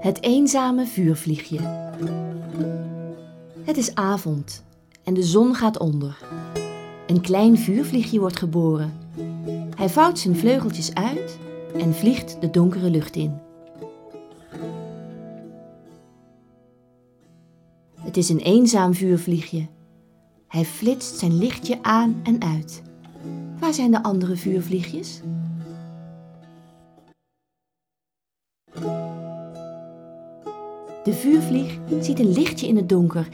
Het eenzame vuurvliegje. Het is avond en de zon gaat onder. Een klein vuurvliegje wordt geboren. Hij vouwt zijn vleugeltjes uit en vliegt de donkere lucht in. Het is een eenzaam vuurvliegje. Hij flitst zijn lichtje aan en uit. Waar zijn de andere vuurvliegjes? De vuurvlieg ziet een lichtje in het donker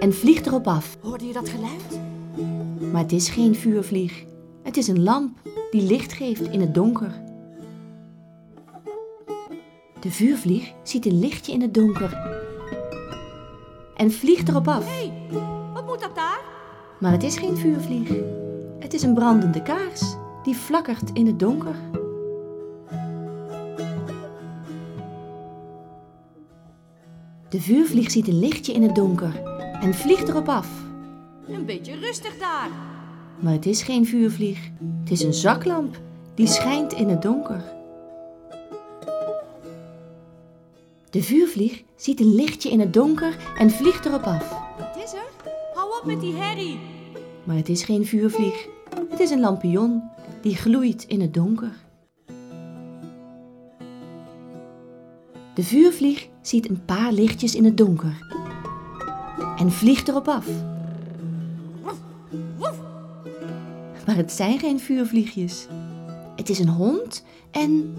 en vliegt erop af. Hoorde je dat geluid? Maar het is geen vuurvlieg. Het is een lamp die licht geeft in het donker. De vuurvlieg ziet een lichtje in het donker en vliegt erop af. Hé, hey, wat moet dat daar? Maar het is geen vuurvlieg. Het is een brandende kaars die flakkert in het donker. De vuurvlieg ziet een lichtje in het donker en vliegt erop af. Een beetje rustig daar. Maar het is geen vuurvlieg. Het is een zaklamp die schijnt in het donker. De vuurvlieg ziet een lichtje in het donker en vliegt erop af. Wat is er? Hou op met die herrie. Maar het is geen vuurvlieg. Het is een lampion die gloeit in het donker. De vuurvlieg ziet een paar lichtjes in het donker en vliegt erop af. Maar het zijn geen vuurvliegjes. Het is een hond en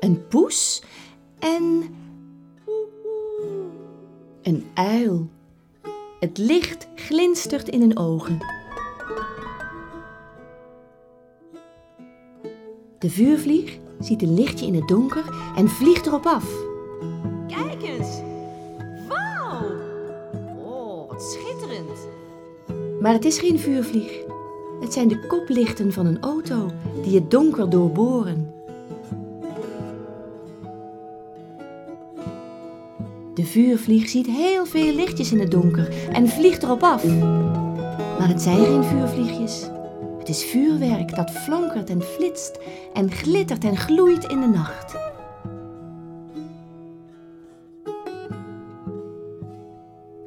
een poes en een uil. Het licht glinstert in hun ogen. De vuurvlieg ziet een lichtje in het donker en vliegt erop af. Kijk eens. Wauw. Oh, wat schitterend. Maar het is geen vuurvlieg. Het zijn de koplichten van een auto die het donker doorboren. De vuurvlieg ziet heel veel lichtjes in het donker en vliegt erop af. Maar het zijn geen vuurvliegjes. Het is vuurwerk dat flonkert en flitst en glittert en gloeit in de nacht.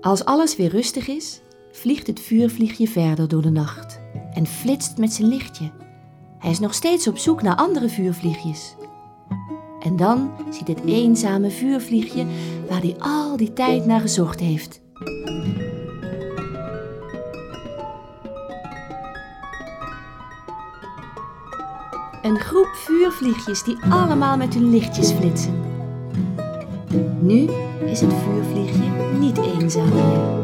Als alles weer rustig is, vliegt het vuurvliegje verder door de nacht en flitst met zijn lichtje. Hij is nog steeds op zoek naar andere vuurvliegjes. En dan ziet het eenzame vuurvliegje waar hij al die tijd naar gezocht heeft. Een groep vuurvliegjes die allemaal met hun lichtjes flitsen. Nu is het vuurvliegje niet eenzaam meer.